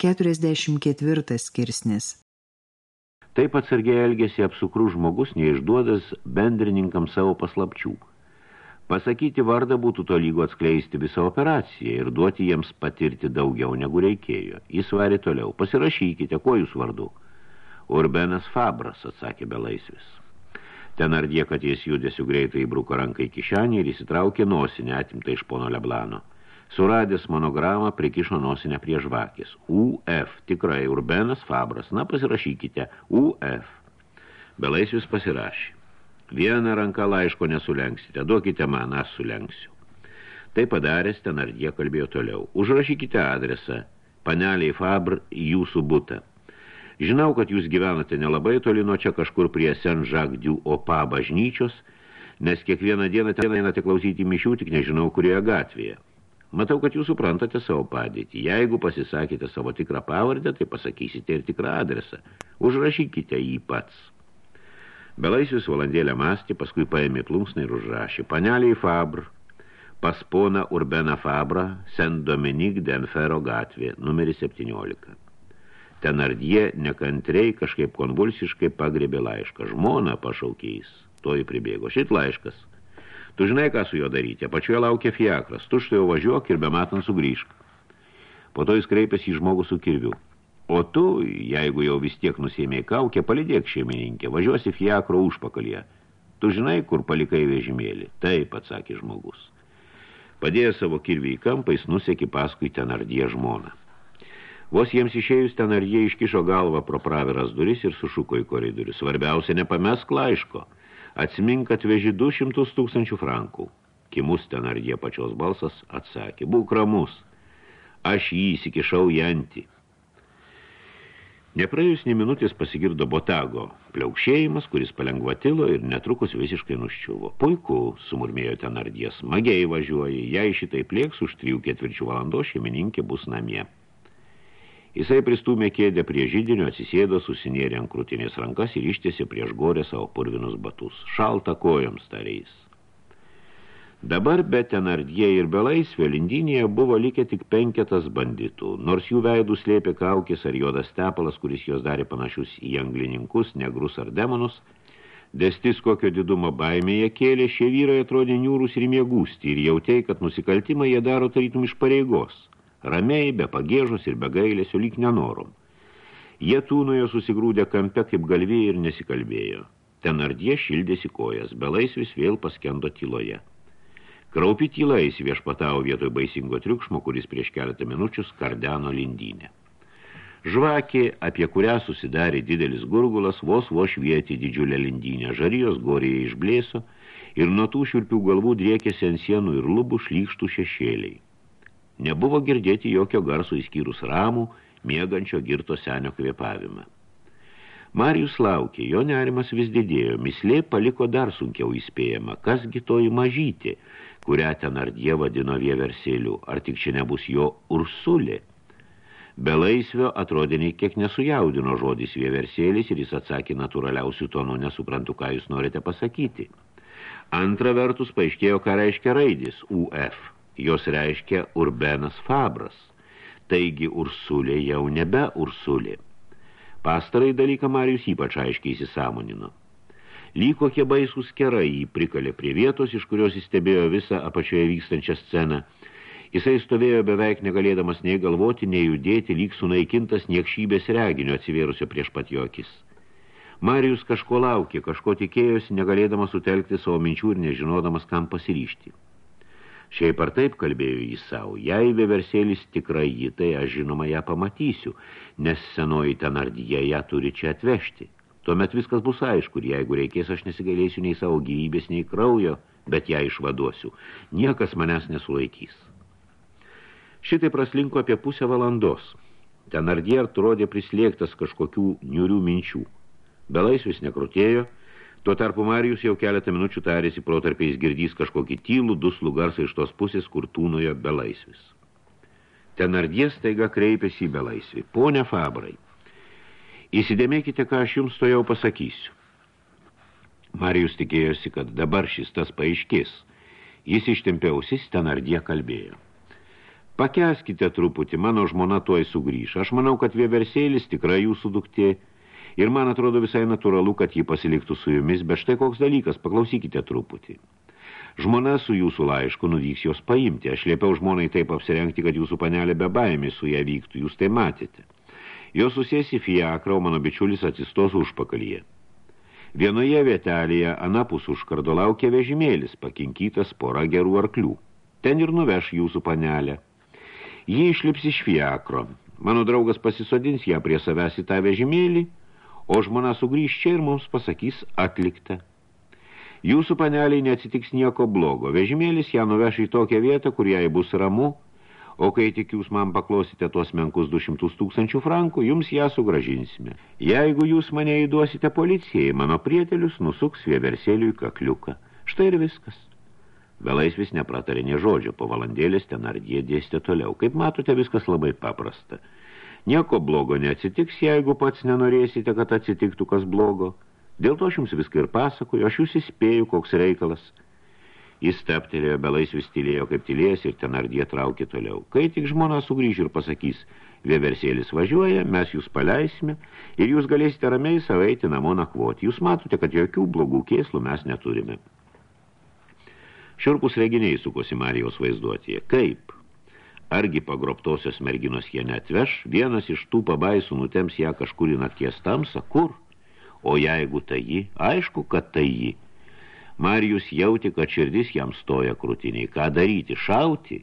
44 skirsnis Taip atsargiai elgėsi apsukrų žmogus, neišduodas bendrininkams savo paslapčių. Pasakyti vardą būtų to lygo atskleisti visą operaciją ir duoti jiems patirti daugiau negu reikėjo. Jis varė toliau. Pasirašykite, kuo jūs vardu? Urbenas Fabras, atsakė Belaisvis. Ten ardė, kad jis judesiu greitai įbruko ranką į kišenį ir įsitraukė nosinę atimtą iš pono Leblano. Suradęs monogramą, prikišo nosinę prie žvakės. UF, tikrai, Urbenas Fabras. Na, pasirašykite. UF. Belaisvis pasirašė. Vieną ranką laiško nesulenksite, duokite man, aš sulenksiu. Tai padaręs, ten ardė kalbėjo toliau. Užrašykite adresą. Paneliai Fabr, jūsų butą. Žinau, kad jūs gyvenate nelabai toli nuo čia kažkur prie Saint-Jacques-du Opa bažnyčios, nes kiekvieną dieną ten einate klausyti mišių, tik nežinau, kurioje gatvėje. Matau, kad jūs suprantate savo padėtį. Jeigu pasisakėte savo tikrą pavardę, tai pasakysite ir tikrą adresą. Užrašykite jį pats. Belaisius valandėlę mąstė, paskui paėmė plunksną ir užrašė. Paneliai Fabr, pas pona Urbena Fabra, Saint Dominique d'Enfero gatvė, numeris 17. Tenardie nekantriai kažkaip konvulsiškai pagrebė laišką. Žmona pašaukiais. Toji pribėgo. Šit laiškas. Tu žinai, ką su juo daryti. Apačioje laukia fiakras. Tu štai jau važiuok ir bematant sugrįžk. Po to jis kreipėsi į žmogų su kirviu. O tu, jeigu jau vis tiek nusėmėjai kaukę, palidėk šeimininkė. Važiuosi fiakro užpakalyje. Tu žinai, kur palikai vežimėlį. Taip, atsakė žmogus. Padėjęs savo kirvį į kampą, jis nusekė paskui tenardie žmoną. Vos jiems išėjus ten ar jie iškišo galvą pro praviras duris ir sušuko į koridorių. Svarbiausia, nepamesk laiško. Atsimink, kad veži 200 tūkstančių frankų. Kimus ten ar jie pačios balsas atsakė. Būk ramus. Aš jį įsikišau į antį. Nepraėjus ne minutės pasigirdo botago pliaukšėjimas, kuris palengvatilo ir netrukus visiškai nuščiuvo. Puiku, sumurmėjo ten ardės, smagiai važiuoja, jei šitai plieks už trijų ketvirčių valandos šeimininkė bus namie. Jisai pristūmė kėdę prie žydinio, atsisėdo, susinėrė ant krūtinės rankas ir ištėsi prieš gorę savo purvinus batus. Šalta kojoms tariais. Dabar be tenardie ir belaisvė lindinėje buvo likę tik penketas banditų, nors jų veidų slėpė kaukės ar juodas tepalas, kuris jos darė panašius į anglininkus, negrus ar demonus, destis kokio didumo baimėje kėlė, šie vyrai atrodė niūrus ir mėgūsti ir jautė, kad nusikaltimą jie daro tarytum iš pareigos – ramiai, be pagėžos ir be gailėsio lyg nenorom. Jie tūnojo susigrūdę kampe kaip galvėjai ir nesikalbėjo. Ten ardie šildėsi kojas, belaisvis vėl paskendo tyloje. Kraupi tyla įsiviešpatavo vietoj baisingo triukšmo, kuris prieš keletą minučių skardeno lindynę. Žvakė, apie kurią susidarė didelis gurgulas, vos vos švietė didžiulę lindynę. Žarijos gorėje išblėso ir nuo tų šiurpių galvų driekėsi ant sienų ir lubų šlykštų šešėliai. Nebuvo girdėti jokio garso įskyrus ramų, miegančio girto senio kvėpavimą. Marijus laukė, jo nerimas vis didėjo, mislė paliko dar sunkiau įspėjama, kasgi toji mažyti, kurią ten ardie vadino vieversėliu, ar tik čia nebus jo ursulė. Be laisvio atrodė nei kiek nesujaudino žodis vieversėlis ir jis atsakė natūraliausių tonų, nesuprantu, ką jūs norite pasakyti. Antra vertus paaiškėjo, ką reiškia raidis UF – jos reiškia Urbenas Fabras, taigi Ursulė jau nebe Ursulė. Pastarai dalyką Marijus ypač aiškiai įsisamonino. Lyg kokie baisūs kerai jį prikalė prie vietos, iš kurios jis stebėjo visą apačioje vykstančią sceną. Jisai stovėjo beveik negalėdamas nei galvoti, nei judėti, lyg sunaikintas niekšybės reginio atsivėrusio prieš pat jokis. Marijus kažko laukė, kažko tikėjosi, negalėdamas sutelkti savo minčių ir nežinodamas, kam pasiryšti. Šiaip ar taip kalbėjo jis savo, jei veversėlis tikrai jį, tai aš žinoma ją pamatysiu, nes senoji tenardyje ją turi čia atvežti. Tuomet viskas bus aišku ir jeigu reikės, aš nesigalėsiu nei savo gyvybės, nei kraujo, bet ją išvaduosiu. Niekas manęs nesulaikys. Šitai praslinko apie pusę valandos. Tenardie atrodė prislėgtas kažkokių niurių minčių. Belaisvis nekrutėjo, Tuo tarpu Marijus jau keletą minučių tarėsi protarpiais girdys kažkokį tylų duslų garsą iš tos pusės, kur tūnojo belaisvis. Tenardies taiga kreipėsi į belaisvį. Pone Fabrai, įsidėmėkite, ką aš jums to jau pasakysiu. Marijus tikėjosi, kad dabar šis tas paaiškės. Jis ištempė ausis, Tenardie kalbėjo. Pakeskite truputį, mano žmona tuoj sugrįš. Aš manau, kad vieversėlis tikrai jūsų duktė. Ir man atrodo visai natūralu, kad ji pasiliktų su jumis, bet štai koks dalykas, paklausykite truputį. Žmona su jūsų laišku nuvyks jos paimti. Aš liepiau žmonai taip apsirengti, kad jūsų panelė be baimės su ją vyktų. Jūs tai matėte. Jos susės į fiakrą, o mano bičiulis atsistos užpakalyje. Vienoje vietelėje anapus užkardo laukia vežimėlis, pakinkytas pora gerų arklių. Ten ir nuveš jūsų panelę. Ji išlips iš fiakro. Mano draugas pasisodins ją prie savęs į tą vežimėlį, o žmona sugrįž čia ir mums pasakys atliktą. Jūsų paneliai neatsitiks nieko blogo. Vežimėlis ją nuveš į tokią vietą, kur jai bus ramu, o kai tik jūs man paklosite tuos menkus 200 tūkstančių frankų, jums ją sugražinsime. Jeigu jūs mane įduosite policijai, mano prietelius nusuks vieversėliui kakliuką. Štai ir viskas. Belaisvis nepratarė ne žodžio, po valandėlės ten ardie dėstė toliau. Kaip matote, viskas labai paprasta. Nieko blogo neatsitiks, jeigu pats nenorėsite, kad atsitiktų kas blogo. Dėl to aš jums viską ir pasakoju, aš jūs įspėju, koks reikalas. Jis steptelėjo, belaisvis tylėjo, kaip tylėjęs ir ten ardie traukė toliau. Kai tik žmona sugrįž ir pasakys, vieversėlis važiuoja, mes jūs paleisime ir jūs galėsite ramiai savaiti namo nakvoti. Jūs matote, kad jokių blogų kėslų mes neturime. Šiurpus reginiai sukosi Marijos vaizduotėje. Kaip? Argi pagrobtosios merginos jie netveš, vienas iš tų pabaisų nutems ją kažkur į nakties tamsą, kur? O jeigu tai ji, aišku, kad tai ji. Marijus jauti, kad širdis jam stoja krūtiniai. Ką daryti? Šauti?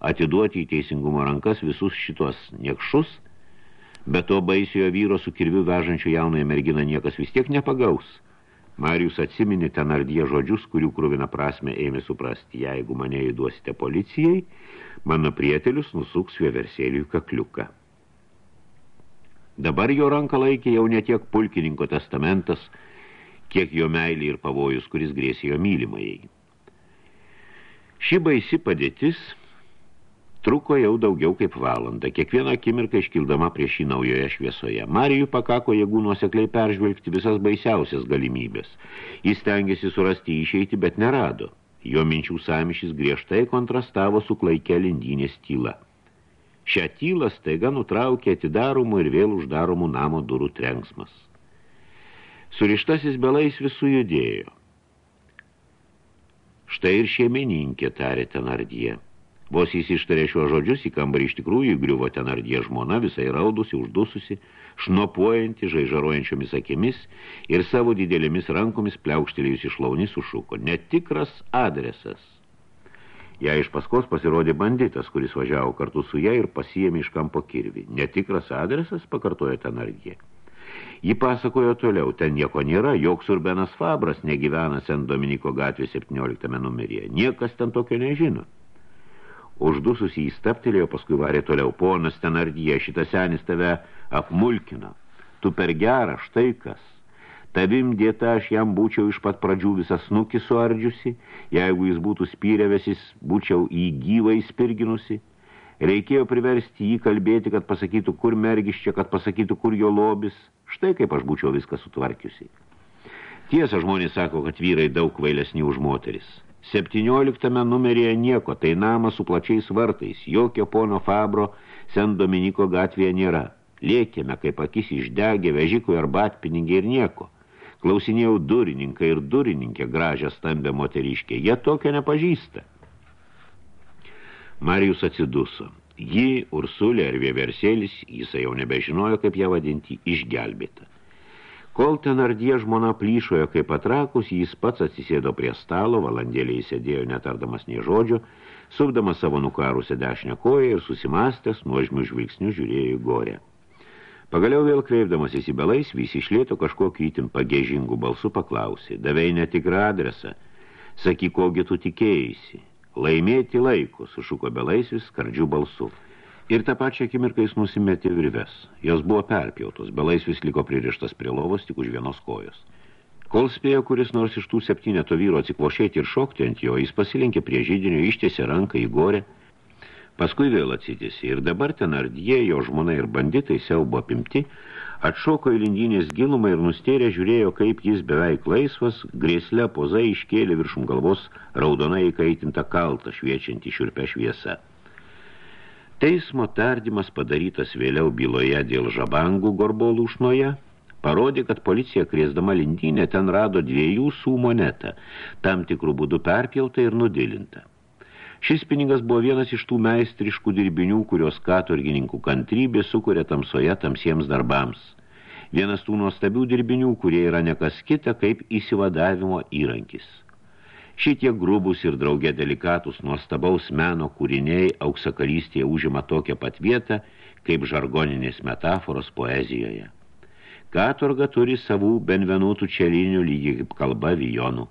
Atiduoti į teisingumo rankas visus šitos niekšus? Bet to baisiojo vyro su kirviu vežančio jaunąją merginą niekas vis tiek nepagaus. Marijus atsiminė ten ardie žodžius, kurių krūvina prasme ėmė suprasti, jeigu mane įduosite policijai, mano prietelius nusuks vieversėliui kakliuką. Dabar jo ranką laikė jau ne tiek pulkininko testamentas, kiek jo meilė ir pavojus, kuris grėsė jo mylimajai. Ši baisi padėtis – Truko jau daugiau kaip valandą, kiekvieną akimirką iškildama prieš šį naujoje šviesoje. Marijų pakako jėgų nuosekliai peržvelgti visas baisiausias galimybės. Jis stengiasi surasti išeitį, bet nerado. Jo minčių samišis griežtai kontrastavo su klaikia lindynės tyla. Šią tylą staiga nutraukė atidaromų ir vėl uždaromų namo durų trenksmas. Surištasis belais visų judėjo. Štai ir šeimininkė tarė tenardie. Vos jis ištarė šiuos žodžius, į kambarį iš tikrųjų griuvo ten ardie žmona, visai raudusi, uždususi, šnopuojanti, žaižaruojančiomis akimis ir savo didelėmis rankomis pliaukštelėjus iš launis sušuko. Netikras adresas. Ja iš paskos pasirodė banditas, kuris važiavo kartu su ją ir pasiėmė iš kampo kirvį. Netikras adresas, pakartojo ten ardie. Ji pasakojo toliau, ten nieko nėra, joks Urbenas Fabras negyvena Sen Dominiko gatvė 17 numeryje. Niekas ten tokio nežino. Uždusus jį staptelėjo, paskui varė toliau. Ponas Tenardyje, šitas senis tave apmulkina. Tu per gerą, štai kas. Tavim dėta aš jam būčiau iš pat pradžių visą snukį suardžiusi, jeigu jis būtų spyrėvesis, būčiau į gyvą įspirginusi. Reikėjo priversti jį kalbėti, kad pasakytų, kur mergiščia, kad pasakytų, kur jo lobis. Štai kaip aš būčiau viską sutvarkiusi. Tiesa, žmonės sako, kad vyrai daug vailesni už moteris. 17 numeryje nieko, tai namas su plačiais vartais, jokio pono Fabro Sen Dominiko gatvėje nėra. Lėkėme, kaip akis išdegė, vežikui ar batpinigiai ir nieko. Klausinėjau durininką ir durininkę gražią stambę moteriškę. Jie tokio nepažįsta. Marijus atsiduso. Ji, Ursulė ar Vieversėlis, jisai jau nebežinojo, kaip ją vadinti, išgelbėta. Kol tenardie žmona plyšojo kaip patrakus, jis pats atsisėdo prie stalo, valandėlį įsėdėjo netardamas nie žodžio, supdamas savo nukarusią dešinę koją ir susimastęs, nuožmių žvilgsnių žiūrėjo į gorę. Pagaliau vėl kreipdamas į belais, visi išlėto kažkokį itin pagėžingų balsų paklausė. Davei netikrą adresą. Saky, kogi tu tikėjaisi. Laimėti laiku, sušuko belais vis skardžių balsų. Ir tą pačią akimirką jis nusimetė virves. Jos buvo perpjautos, belaisvis liko pririštas prie lovos tik už vienos kojos. Kol spėjo kuris nors iš tų septyneto vyro atsikvošėti ir šokti ant jo, jis pasilinkė prie žydinio, ištiesė ranką į gorę, paskui vėl atsitėsi ir dabar ten ardie, jo žmona ir banditai siaubo apimti, atšoko į lindynės gilumą ir nustėrė žiūrėjo, kaip jis beveik laisvas, grėsle poza iškėlė viršum galvos raudonai įkaitintą kaltą šviečiantį šiurpę šviesą. Teismo tardymas padarytas vėliau byloje dėl žabangų gorbolūšnoje parodė, kad policija krėsdama lindynę ten rado dviejų sų monetą, tam tikrų būdų perpjauta ir nudilinta. Šis pinigas buvo vienas iš tų meistriškų dirbinių, kurios katurgininkų kantrybė sukuria tamsoje tamsiems darbams. Vienas tų nuostabių dirbinių, kurie yra nekas kita kaip įsivadavimo įrankis. Šitie grubus ir draugė delikatus nuostabaus meno kūriniai auksakarystėje užima tokią pat vietą, kaip žargoninės metaforos poezijoje. Katorga turi savų benvenutų čelinių lygiai kaip kalba vijonų.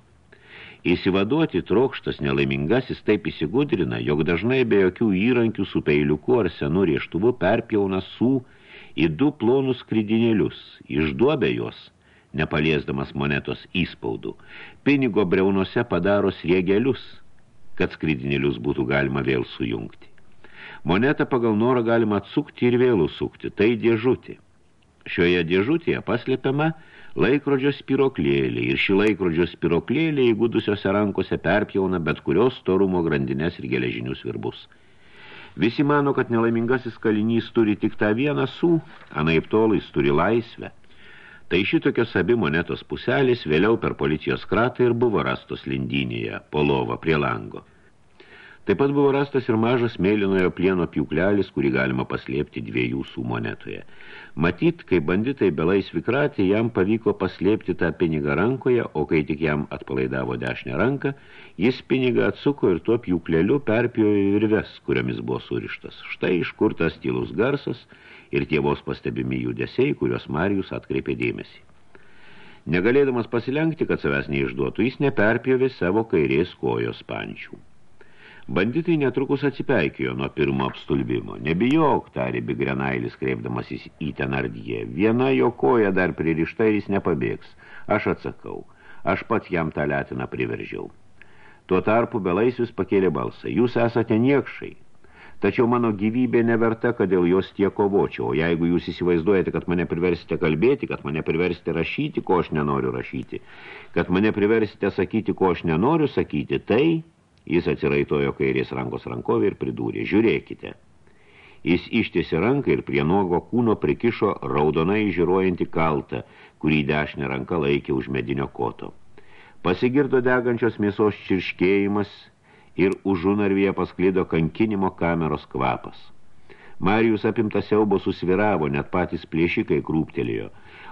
Įsivaduoti trokštas nelaimingasis taip įsigudrina, jog dažnai be jokių įrankių su peiliuku ar senu rieštuvu perpjauna su į du plonus skridinėlius, išduobė juos – nepaliesdamas monetos įspaudų. Pinigo breunuose padaro sriegelius, kad skridinėlius būtų galima vėl sujungti. Monetą pagal norą galima atsukti ir vėl užsukti, tai dėžutė. Šioje dėžutėje paslėpiama laikrodžio spiroklėlė ir ši laikrodžio spiroklėlė įgudusiose rankose perpjauna bet kurios storumo grandinės ir geležinius virbus. Visi mano, kad nelaimingasis kalinys turi tik tą vieną sų, anaip tolais turi laisvę – Tai šitokios abi monetos puselės vėliau per policijos kratą ir buvo rastos lindynėje, po lovą prie lango. Taip pat buvo rastas ir mažas mėlynojo plieno piuklelis, kurį galima paslėpti dviejų sų monetoje. Matyt, kai banditai belaisvi kratė, jam pavyko paslėpti tą pinigą rankoje, o kai tik jam atpalaidavo dešinę ranką, jis pinigą atsuko ir tuo piukleliu perpjojo virves, kuriomis buvo surištas. Štai iš kur tas tylus garsas – ir tie vos pastebimi judesiai, kuriuos Marijus atkreipė dėmesį. Negalėdamas pasilenkti, kad savęs neišduotų, jis neperpjovė savo kairės kojos pančių. Banditai netrukus atsipeikėjo nuo pirmo apstulbimo. Nebijok, tarė Bigrenailis, kreipdamasis į tenardyje. Viena jo koja dar pririšta ir jis nepabėgs. Aš atsakau. Aš pats jam tą letiną priveržiau. Tuo tarpu belaisvis pakėlė balsą. Jūs esate niekšai. Tačiau mano gyvybė neverta, kad dėl jos tiek kovočiau. Jeigu jūs įsivaizduojate, kad mane priversite kalbėti, kad mane priversite rašyti, ko aš nenoriu rašyti, kad mane priversite sakyti, ko aš nenoriu sakyti, tai jis atsiraitojo kairės rankos rankovį ir pridūrė, žiūrėkite. Jis ištiesi ranką ir prie nuogo kūno prikišo raudonai žiruojantį kaltą, kurį dešinę ranką laikė už medinio koto. Pasigirdo degančios mėsos čirškėjimas – ir užunarvyje pasklido kankinimo kameros kvapas. Marijus apimtas siaubo susviravo, net patys plėšikai krūptelėjo,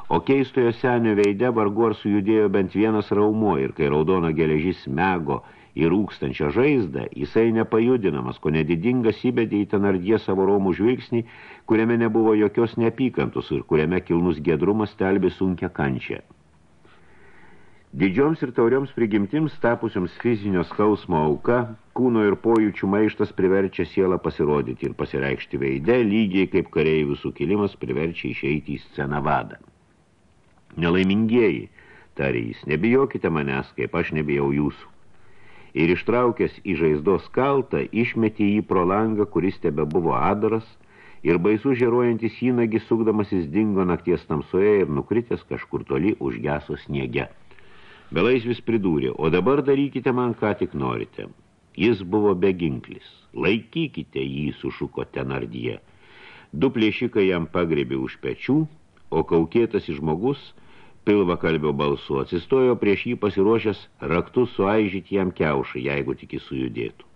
o keistojo senio veide vargu ar sujudėjo bent vienas raumo ir kai raudona geležis mego į rūkstančią žaizdą, jisai nepajudinamas, ko nedidingas įbedė į tenardie savo romų žvilgsnį, kuriame nebuvo jokios neapykantus ir kuriame kilnus gedrumas telbė sunkia kančia. Didžioms ir taurioms prigimtims tapusioms fizinio skausmo auka, kūno ir pojūčių maištas priverčia sielą pasirodyti ir pasireikšti veide, lygiai kaip kareivių sukilimas priverčia išeiti į sceną vadą. Nelaimingieji, tarė jis, nebijokite manęs, kaip aš nebijau jūsų. Ir ištraukęs į žaizdos kaltą, išmetė jį pro langą, kuris tebe buvo adaras, ir baisų žeruojantis įnagis sukdamasis dingo nakties tamsoje ir nukritęs kažkur toli užgeso sniege. Belaisvis pridūrė, o dabar darykite man, ką tik norite. Jis buvo beginklis. Laikykite jį, sušuko tenardyje. Du plėšikai jam pagrebė už pečių, o kaukėtas žmogus, pilva kalbio balsu, atsistojo prieš jį pasiruošęs raktus suaižyti jam kiaušą, jeigu tik jis sujudėtų.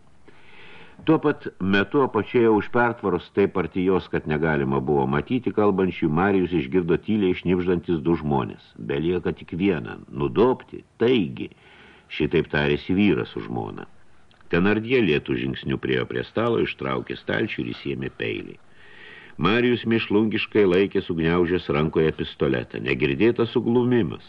Tuo pat metu apačioje už pertvaros taip arti jos, kad negalima buvo matyti kalbančių, Marijus išgirdo tyliai šnipždantis du žmonės. Belieka tik vieną – nudopti, taigi, šitaip tarėsi vyras su žmona. Tenardie lietų žingsnių priejo prie stalo, ištraukė stalčių ir įsiemė peilį. Marijus mišlungiškai laikė sugniaužęs rankoje pistoletą. Negirdėtas suglumimas.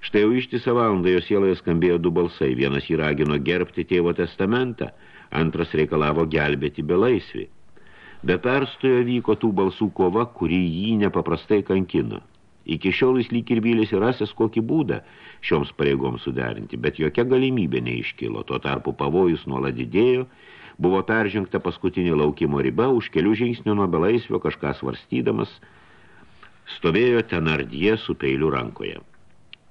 Štai jau ištisą valandą jos sieloje skambėjo du balsai. Vienas jį ragino gerbti tėvo testamentą – antras reikalavo gelbėti belaisvį. Be perstojo vyko tų balsų kova, kuri jį nepaprastai kankino. Iki šiol jis lyg ir vylėsi rasęs kokį būdą šioms pareigoms suderinti, bet jokia galimybė neiškilo. Tuo tarpu pavojus nuolat didėjo, buvo peržengta paskutinė laukimo riba, už kelių žingsnių nuo belaisvio kažką svarstydamas, stovėjo tenardie su peiliu rankoje.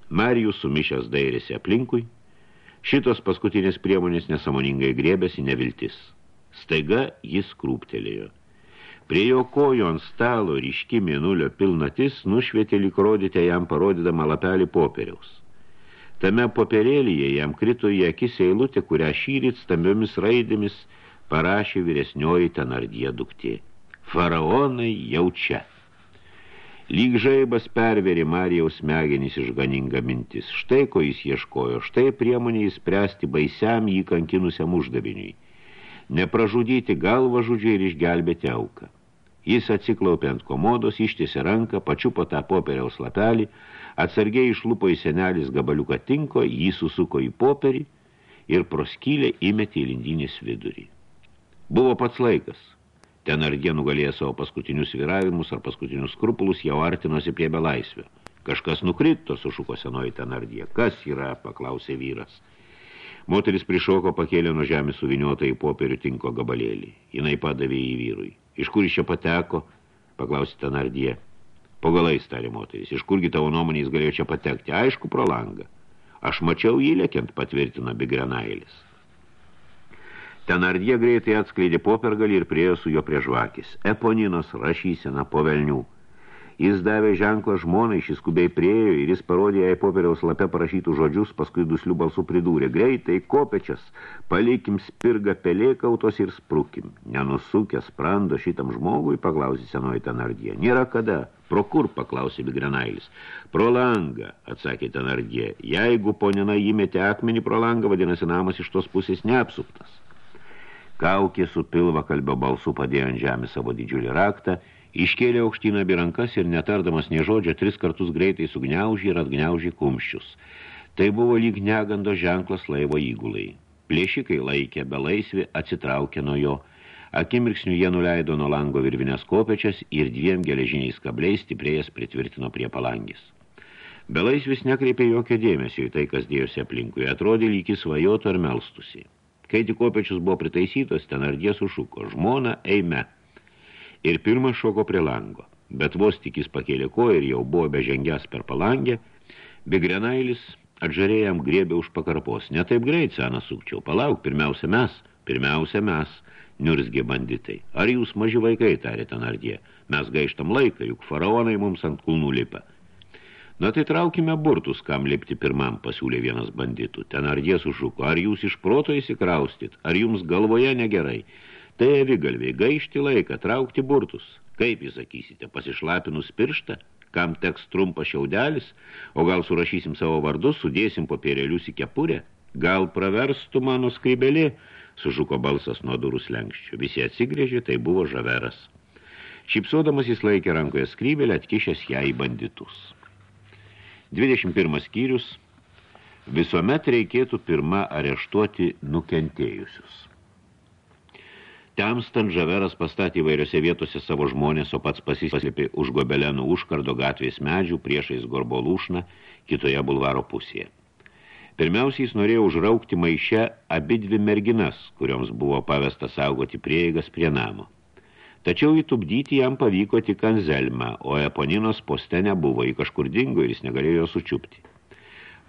Marijus sumišęs dairėsi aplinkui, Šitos paskutinės priemonės nesamoningai grėbėsi neviltis. Staiga jis krūptelėjo. Prie jo kojo ant stalo ryški mėnulio pilnatis nušvietė lyg rodyti jam parodydama lapelį popieriaus. Tame popierėlyje jam krito į akis eilutė, kurią šyrit stambiomis raidėmis parašė vyresnioji tenardie duktė. Faraonai jau čia. Lyg žaibas perveri Marijaus smegenys išganinga mintis. Štai ko jis ieškojo, štai priemonė įspręsti baisiam jį kankinusiam uždaviniui. Nepražudyti galvą žudžiai ir išgelbėti auką. Jis atsiklaupė ant komodos, ištėsi ranką, pačiupo tą popieriaus lapelį, atsargiai išlupo į senelis gabaliuką tinko, jį susuko į popierį ir proskylę įmetė į lindinės vidurį. Buvo pats laikas – Ten ardė nugalėjo savo paskutinius viravimus ar paskutinius skrupulus, jau artinosi prie belaisvio. Kažkas nukrito, sušuko senoji ten ardė. Kas yra, paklausė vyras. Moteris prišoko, pakėlė nuo žemės suviniotą į popierių tinko gabalėlį. Jinai padavė į vyrui. Iš kur iš čia pateko? Paklausė ten ardė. Po galais, tarė moteris. Iš kurgi tavo nuomonės galėjo čia patekti? Aišku, pro langą. Aš mačiau jį lėkiant, patvirtino Bigrenailis. Tenardie greitai atskleidė popergalį ir priejo su jo prie žvakis. Eponinos rašysena po velnių. Jis davė ženklą žmonai, šis skubiai priejo ir jis parodė jai popieriaus lape parašytų žodžius, paskui duslių balsų pridūrė. Greitai, kopečias, palikim spirgą pelėkautos ir sprukim. Nenusukęs sprando šitam žmogui, paklausė senoji Tenardie. Nėra kada. Pro kur, paklausė Bigrenailis. Pro langą, atsakė Tenardie. Jeigu ponina įmetė akmenį pro langą, vadinasi namas iš tos pusės neapsuptas. Kaukė su pilva kalbio balsu padėjo ant žemės savo didžiulį raktą, iškėlė aukštyną abi rankas ir netardamas nie žodžio tris kartus greitai sugniaužė ir atgniaužė kumščius. Tai buvo lyg negando ženklas laivo įgulai. Plėšikai laikė belaisvį, atsitraukė nuo jo. Akimirksniu jie nuleido nuo lango virvinės kopečias ir dviem geležiniais kabliais stiprėjas pritvirtino prie palangis. Belaisvis nekreipė jokio dėmesio į tai, kas dėjosi aplinkui. Atrodė lyg svajotų ar melstusi. Kai tik kopečius buvo pritaisytos, ten ardė sušuko, žmona, eime. Ir pirmas šoko prie lango. Bet vos tik jis pakėlė ko ir jau buvo bežengęs per palangę, Bigrenailis atžarėjam griebė už pakarpos. Ne taip greit, senas sukčiau, palauk, pirmiausia mes, pirmiausia mes, niurzgė banditai. Ar jūs maži vaikai, tarė ten ardė, mes gaištam laiką, juk faraonai mums ant kulnų lipa. Na tai traukime burtus, kam lipti pirmam, pasiūlė vienas banditų. Ten ardė sušuko, ar jūs iš proto įsikraustit, ar jums galvoje negerai. Tai avigalviai, gaišti laiką, traukti burtus. Kaip jūs sakysite, pasišlapinus pirštą, kam teks trumpas šiaudelis, o gal surašysim savo vardus, sudėsim popierėlius į kepurę? Gal praverstų mano skrybelė, sužuko balsas nuo durų slenkščių. Visi atsigrėžė, tai buvo žaveras. Šipsodamas jis laikė rankoje skrybelę, atkišęs ją į banditus. 21 skyrius. Visuomet reikėtų pirma areštuoti nukentėjusius. Temstant žaveras pastatė įvairiose vietose savo žmonės, o pats pasislėpė už gobelenų užkardo gatvės medžių priešais gorbolūšną kitoje bulvaro pusėje. Pirmiausiai jis norėjo užraukti maiše abidvi merginas, kurioms buvo pavesta saugoti prieigas prie namo. Tačiau įtubdyti jam pavyko tik Anzelmą, o Eponinos poste nebuvo, į kažkur dingo ir jis negalėjo sučiupti.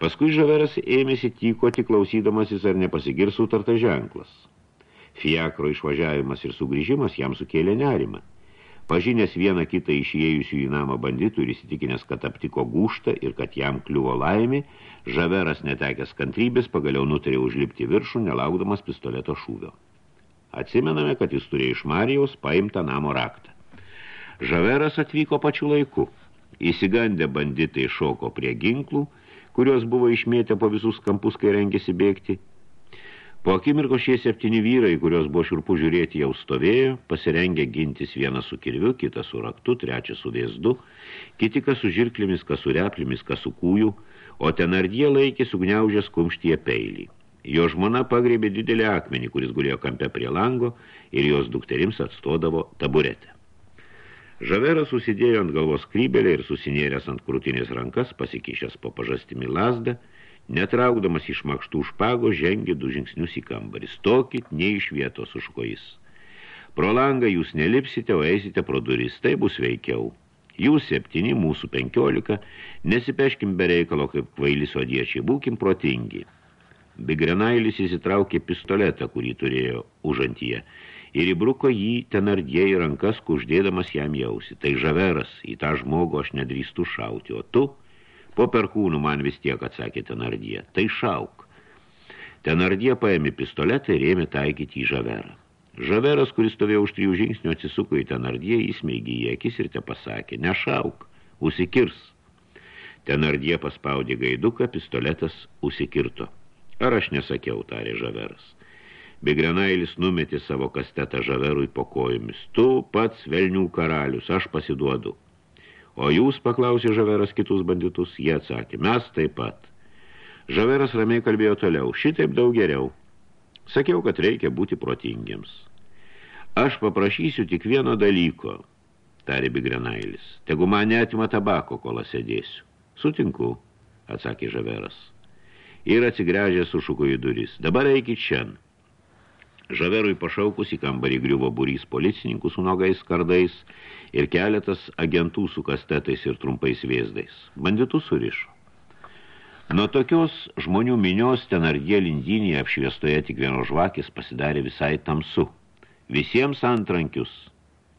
Paskui Žaveras ėmėsi tykoti klausydamasis ar nepasigirs sutartas ženklas. Fiakro išvažiavimas ir sugrįžimas jam sukėlė nerimą. Pažinęs vieną kitą išėjusių į namą banditų ir įsitikinęs, kad aptiko gūštą ir kad jam kliuvo laimė, Žaveras netekęs kantrybės pagaliau nutarė užlipti viršų, nelaukdamas pistoleto šūvio. Atsimename, kad jis turėjo iš Marijaus paimtą namo raktą. Žaveras atvyko pačiu laiku. Įsigandę banditai šoko prie ginklų, kurios buvo išmėtę po visus kampus, kai rengėsi bėgti. Po akimirko šie septyni vyrai, kurios buvo širpų žiūrėti, jau stovėjo, pasirengė gintis vienas su kirviu, kitas su raktu, trečias su vėzdu, kiti kas su žirklėmis, kas su replėmis, kas su kūjų, o tenardie laikė sugniaužęs kumštyje peilį. Jo žmona pagrėbė didelį akmenį, kuris gulėjo kampe prie lango ir jos dukterims atstodavo taburetę. Žaveras susidėjo ant galvos krybelę ir susinėręs ant krūtinės rankas, pasikišęs po pažastimi lasdą, netraukdamas iš makštų špago, žengė du žingsnius į kambarį. Stokit ne iš vietos užko jis. Pro langą jūs nelipsite, o eisite pro duris, tai bus veikiau. Jūs septyni, mūsų penkiolika, nesipeškim be reikalo kaip kvaili sodiečiai, būkim protingi. Bigrenailis įsitraukė pistoletą, kurį turėjo užantyje, ir įbruko jį tenardie į rankas, kuždėdamas jam jausi. Tai žaveras, į tą žmogų aš nedrįstu šauti, o tu, po perkūnų man vis tiek atsakė tenardie, tai šauk. Tenardie paėmė pistoletą ir ėmė taikyti į žaverą. Žaveras, kuris stovėjo už trijų žingsnių, atsisuko į tenardie, įsmeigė į akis ir te pasakė, nešauk, užsikirs. Tenardie paspaudė gaiduką, pistoletas užsikirto. Ar aš nesakiau, tarė žaveras. Bigrenailis numetė savo kastetą žaverui po kojomis. Tu pats velnių karalius, aš pasiduodu. O jūs, paklausė žaveras kitus banditus, jie atsakė, mes taip pat. Žaveras ramiai kalbėjo toliau, šitaip daug geriau. Sakiau, kad reikia būti protingiems. Aš paprašysiu tik vieno dalyko, tarė Bigrenailis. Tegu man neatima tabako, kol sėdėsiu. Sutinku, atsakė Žaveras. Ir atsigręžęs sušuko į duris. Dabar eikit šiandien. Žaverui pašaukus į kambarį griuvo burys policininkų su nogais kardais ir keletas agentų su kastetais ir trumpais vėzdais. Banditus surišo. Nuo tokios žmonių minios ten ardė lindynėje apšviestoje tik vieno žvakis pasidarė visai tamsu. Visiems antrankius,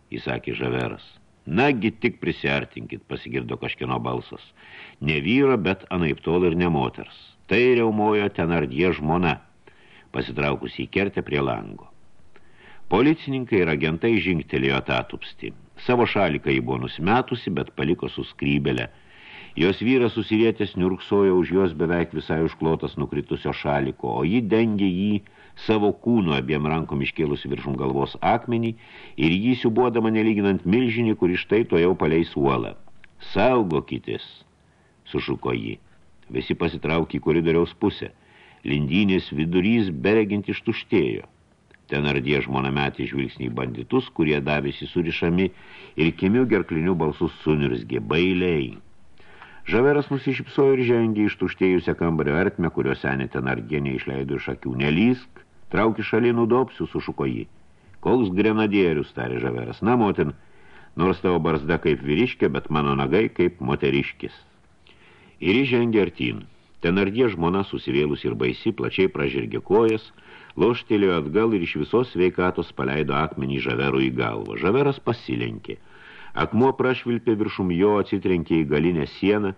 įsakė Žaveras. Nagi tik prisiartinkit, pasigirdo kažkieno balsas. Ne vyro, bet anaip tol ir ne moters. Tai reumojo tenardie žmona, pasitraukus į kertę prie lango. Policininkai ir agentai žingtelėjo atatupsti. Savo šaliką jį buvo nusmetusi, bet paliko su skrybelę. Jos vyras susirietęs niurksojo už jos beveik visai užklotas nukritusio šaliko, o ji dengė jį savo kūnu abiem rankom iškėlusi viršum galvos akmenį ir jį siubuodama nelyginant milžinį, kuri štai to jau paleis uolą. Saugokitis, sušuko jį. Visi pasitraukė į koridoriaus pusę. Lindynės vidurys beregint ištuštėjo. Ten ardė žmona metė žvilgsnį banditus, kurie davėsi surišami ir kimių gerklinių balsus sunirzgė bailiai. Žaveras nusišypsojo ir žengė ištuštėjusią kambario ertmę, kurio senė ten ardė neišleido iš akių. Nelysk, Trauki šalį nudopsiu, sušuko jį. Koks grenadierius, tarė žaveras. Na, motin, nors tavo barzda kaip vyriškė, bet mano nagai kaip moteriškis. Ir įžengė artin. Ten ardė žmona susivėlus ir baisi, plačiai pražirgė kojas, loštelėjo atgal ir iš visos sveikatos paleido akmenį žaverų į galvą. Žaveras pasilenkė. Akmuo prašvilpė viršum jo, atsitrenkė į galinę sieną,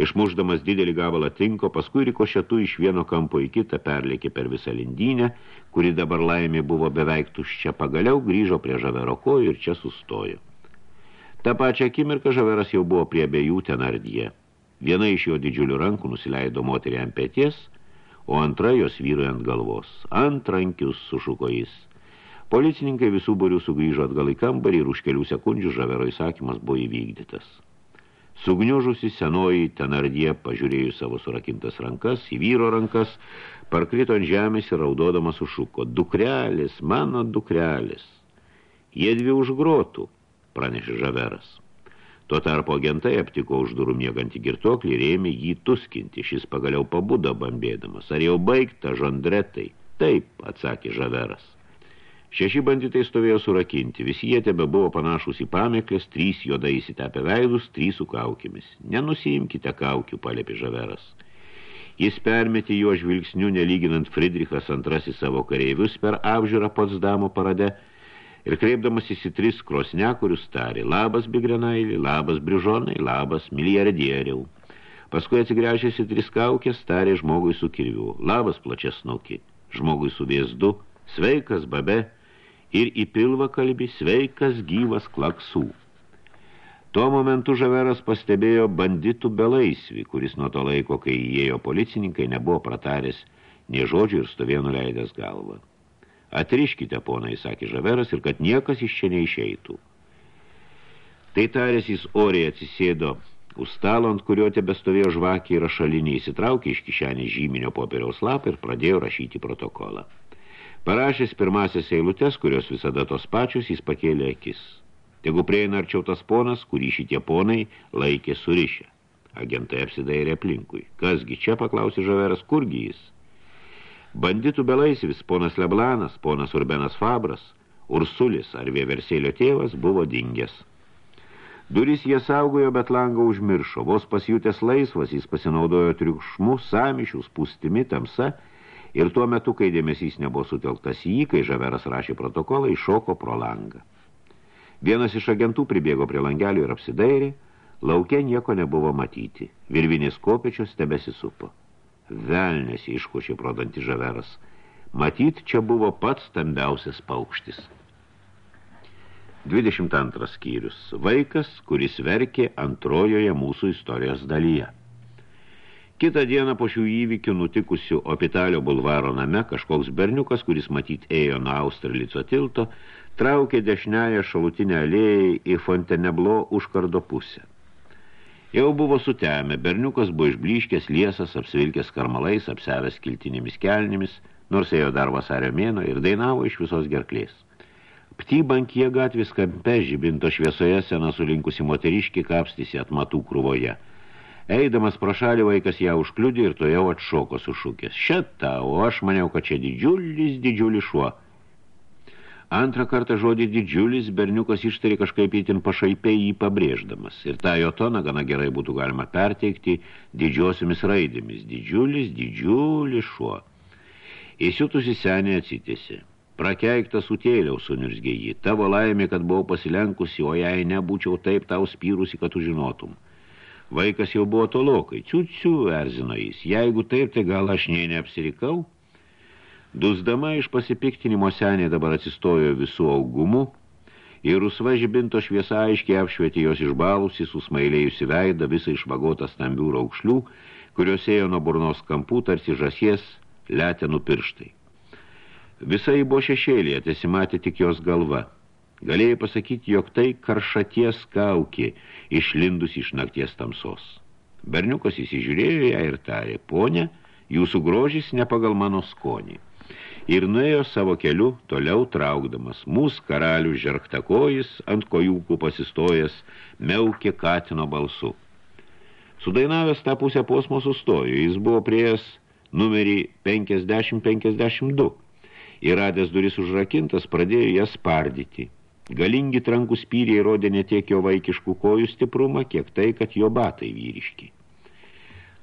Išmuždamas didelį gabalą tinko, paskui rikošetu iš vieno kampo į kitą perlėkė per visą lindynę, kuri dabar laimė buvo beveik tuščia, pagaliau grįžo prie žavero kojų ir čia sustojo. Ta pačią akimirką žaveras jau buvo prie abiejų tenardyje. Viena iš jo didžiulių rankų nusileido moterį ant pėties, o antra jos vyrui ant galvos. Ant rankius sušuko jis. Policininkai visų borių sugrįžo atgal į kambarį ir už kelių sekundžių žavero įsakymas buvo įvykdytas. Sugniužusi senoji tenardie, pažiūrėjus savo surakintas rankas, į vyro rankas, parkrito ant žemės ir raudodamas užšuko. Dukrelis, mano dukrelis. Jie dvi už grotų, pranešė žaveras. Tuo tarpo agentai aptiko už durų miegantį girtoklį ir ėmė jį tuskinti. Šis pagaliau pabudo bambėdamas. Ar jau baigta, žandretai? Taip, atsakė žaveras. Šeši banditai stovėjo surakinti, visi jie tebe buvo panašus į pameklės, trys juodai įsitepę veidus, trys su kaukėmis. Nenusiimkite kaukių, palėpė žaveras. Jis permetė jo žvilgsniu, nelyginant Friedrichas antrasis savo kareivius per apžiūrą Potsdamo parade ir kreipdamas į tris krosnekurius tarė, labas Bigrenailį, labas Brižonai, labas milijardieriau. Paskui atsigręžęs į tris kaukės, tarė žmogui su kirviu, labas plačiasnuki, žmogui su vėzdu, sveikas babe, ir į pilvą kalbį sveikas gyvas klaksų. Tuo momentu Žaveras pastebėjo banditų belaisvį, kuris nuo to laiko, kai įėjo policininkai, nebuvo prataręs nie žodžių ir stovėjo nuleidęs galvą. Atriškite, ponai, sakė Žaveras, ir kad niekas iš čia neišeitų. Tai tarės jis oriai atsisėdo už stalo, ant kurio tebe stovėjo žvakį ir šalinį įsitraukė iš kišenį žyminio popieriaus lapą ir pradėjo rašyti protokolą. Parašęs pirmasias eilutes, kurios visada tos pačios, jis pakėlė akis. Tegu prieina arčiau tas ponas, kurį šitie ponai laikė surišę. Agentai apsidairė aplinkui. Kasgi čia, paklausė Žaveras, kurgi jis? Banditų belaisvis, ponas Leblanas, ponas Urbenas Fabras, Ursulis ar vieversėlio tėvas buvo dingęs. Duris jie saugojo, bet langą užmiršo. Vos pasijutęs laisvas, jis pasinaudojo triukšmu, samišių, spūstimi, tamsa Ir tuo metu, kai dėmesys nebuvo sutelktas jį, kai Žaveras rašė protokolą, iššoko pro langą. Vienas iš agentų pribėgo prie langelio ir apsidairė, lauke nieko nebuvo matyti. Virvinės kopečios tebesisupo. Velnės iškošė pro dantį Žaveras. Matyt, čia buvo pats stambiausias paukštis. 22 skyrius. Vaikas, kuris verkė antrojoje mūsų istorijos dalyje. Kitą dieną po šių įvykių nutikusių Opitalio bulvaro name kažkoks berniukas, kuris matyt ėjo nuo Austerlico tilto, traukė dešinėje šalutinę alėją į Fonteneblo užkardo pusę. Jau buvo sutemę, berniukas buvo išbliškęs liesas, apsivilkęs karmalais, apsevęs kiltinėmis kelnėmis, nors ėjo dar vasario mėno ir dainavo iš visos gerklės. Ptybankie gatvės kampe žibinto šviesoje sena sulinkusi moteriškį kapstysi atmatų krūvoje – Eidamas pro šalį vaikas ją užkliudė ir to jau atšoko sušūkęs. Šitą, o aš maniau, kad čia didžiulis, didžiulis šuo. Antrą kartą žodį didžiulis berniukas ištarė kažkaip įtin pašaipiai jį pabrėždamas. Ir tą jo toną gana gerai būtų galima perteikti didžiosiomis raidėmis. Didžiulis, didžiulis šuo. Įsiutusi senė atsitėsi. Prakeiktas utėliau sunirzgė jį. Tavo laimė, kad buvau pasilenkusi, o jei nebūčiau taip tau spyrusi, kad tu žinotum. Vaikas jau buvo tolokai. Ciuciu, erzino jis. Jeigu taip, tai gal aš nė neapsirikau? Dusdama iš pasipiktinimo senė dabar atsistojo visų augumu ir rusva žibinto šviesa aiškiai apšvietė jos išbalusi, susmailėjusi veidą, visą išvagotą stambių raukšlių, kurios ėjo nuo burnos kampų, tarsi žasies letenų pirštai. Visai buvo šešėlėje, tiesimatė tik jos galva. Galėjai pasakyti, jog tai karšaties kaukė, išlindus iš nakties tamsos. Berniukas įsižiūrėjo ją ir tarė, ponė, jūsų grožis ne pagal mano skonį. Ir nuėjo savo keliu, toliau traukdamas. Mūsų karalių žerktakojis, ant kojūkų pasistojęs, meukė katino balsu. Sudainavęs tą pusę posmo sustojo, jis buvo prieės numerį 50-52. Įradęs duris užrakintas, pradėjo jas spardyti. Galingi trankų spyriai rodė ne tiek jo vaikiškų kojų stiprumą, kiek tai, kad jo batai vyriški.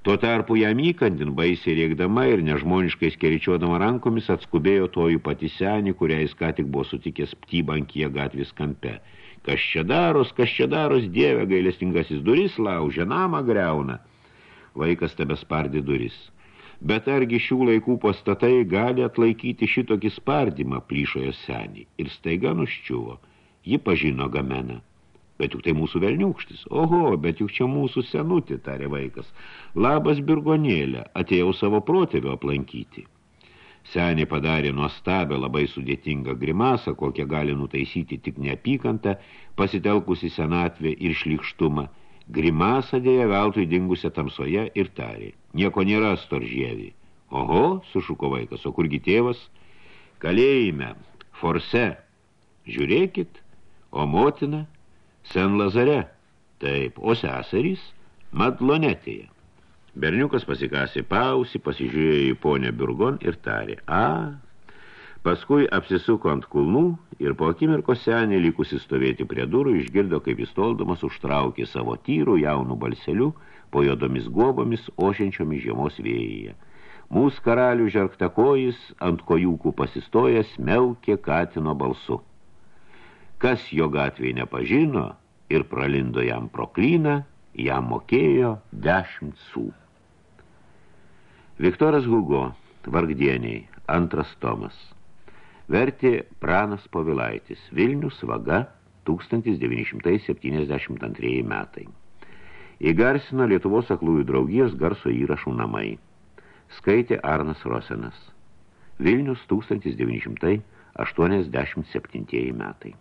Tuo tarpu jam įkandin baisiai rėkdama ir nežmoniškai skeričiuodama rankomis atskubėjo tojų pati senį, kurią jis ką tik buvo sutikęs ptybankyje gatvės kampe. Kas čia daros, kas čia daros, dieve, gailestingasis duris laužia, namą greuna. Vaikas tebe spardė duris. Bet argi šių laikų pastatai gali atlaikyti šitokį spardymą, plyšojo senį, ir staiga nuščiuvo – Ji pažino gameną. Bet juk tai mūsų velniukštis. Oho, bet juk čia mūsų senutė, tarė vaikas. Labas birgonėlė, atėjau savo protėvio aplankyti. Senė padarė nuostabę labai sudėtingą grimasą, kokią gali nutaisyti tik neapykantą, pasitelkusi senatvę ir šlikštumą. Grimasą dėja veltui dingusią tamsoje ir tarė. Nieko nėra, storžėvi. Oho, sušuko vaikas, o kurgi tėvas? Kalėjime, forse. Žiūrėkit, o motina Sen Lazare, taip, o seserys Madlonetėje. Berniukas pasikasė pausį, pasižiūrėjo į ponę Burgon ir tarė, a, paskui apsisuko ant kulnų ir po akimirko senė likusi stovėti prie durų išgirdo, kaip jis toldamas užtraukė savo tyrų jaunų balselių po jodomis guobomis ošiančiomis žiemos vėjyje. Mūsų karalių žerktakojis ant kojūkų pasistojęs meukė katino balsu. Kas jo gatvėje nepažino ir pralindo jam proklyną, jam mokėjo dešimt sų. Viktoras Hugo, vargdieniai, antras tomas. Vertė Pranas Povilaitis, Vilnius vaga 1972 metai. Įgarsino Lietuvos aklųjų draugijos garso įrašų namai. Skaitė Arnas Rosenas. Vilnius 1987 metai.